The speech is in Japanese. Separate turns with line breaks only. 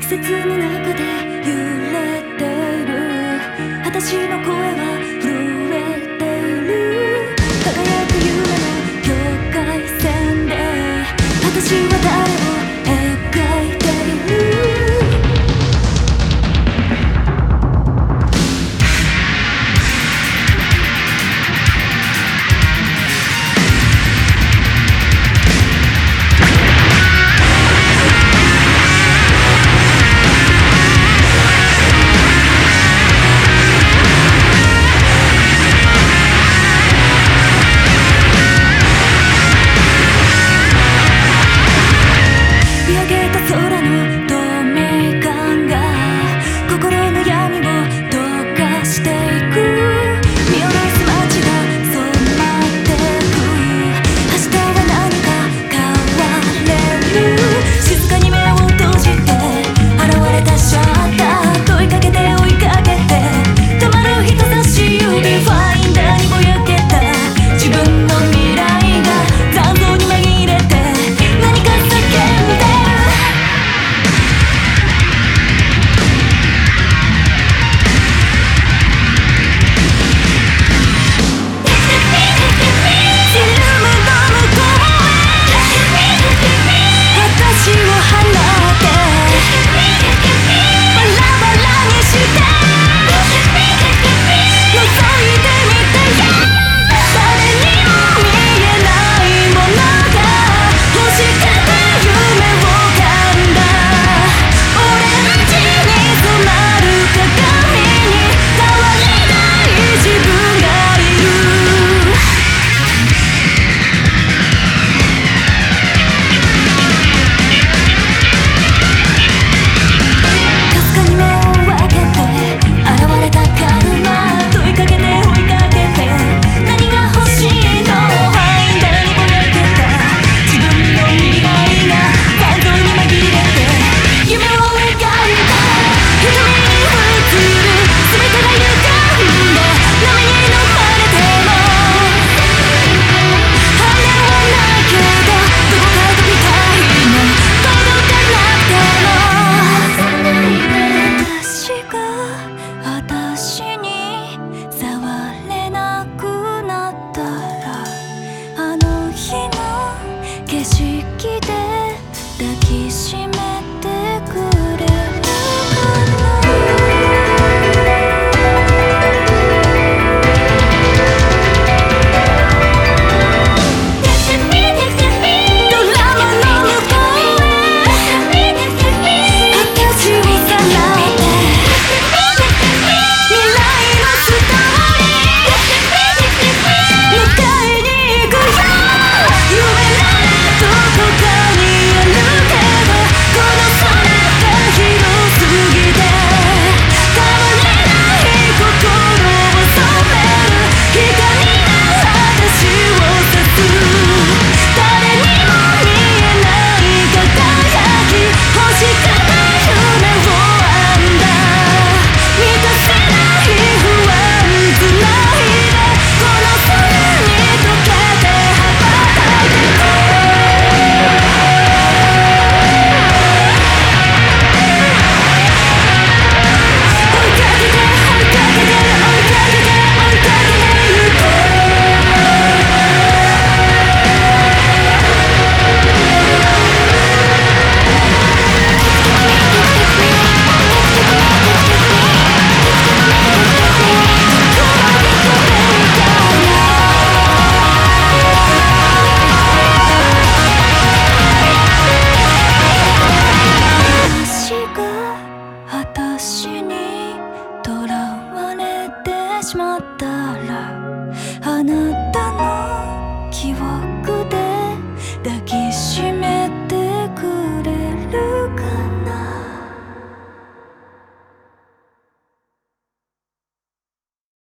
季節の中で揺れている。私の声は空の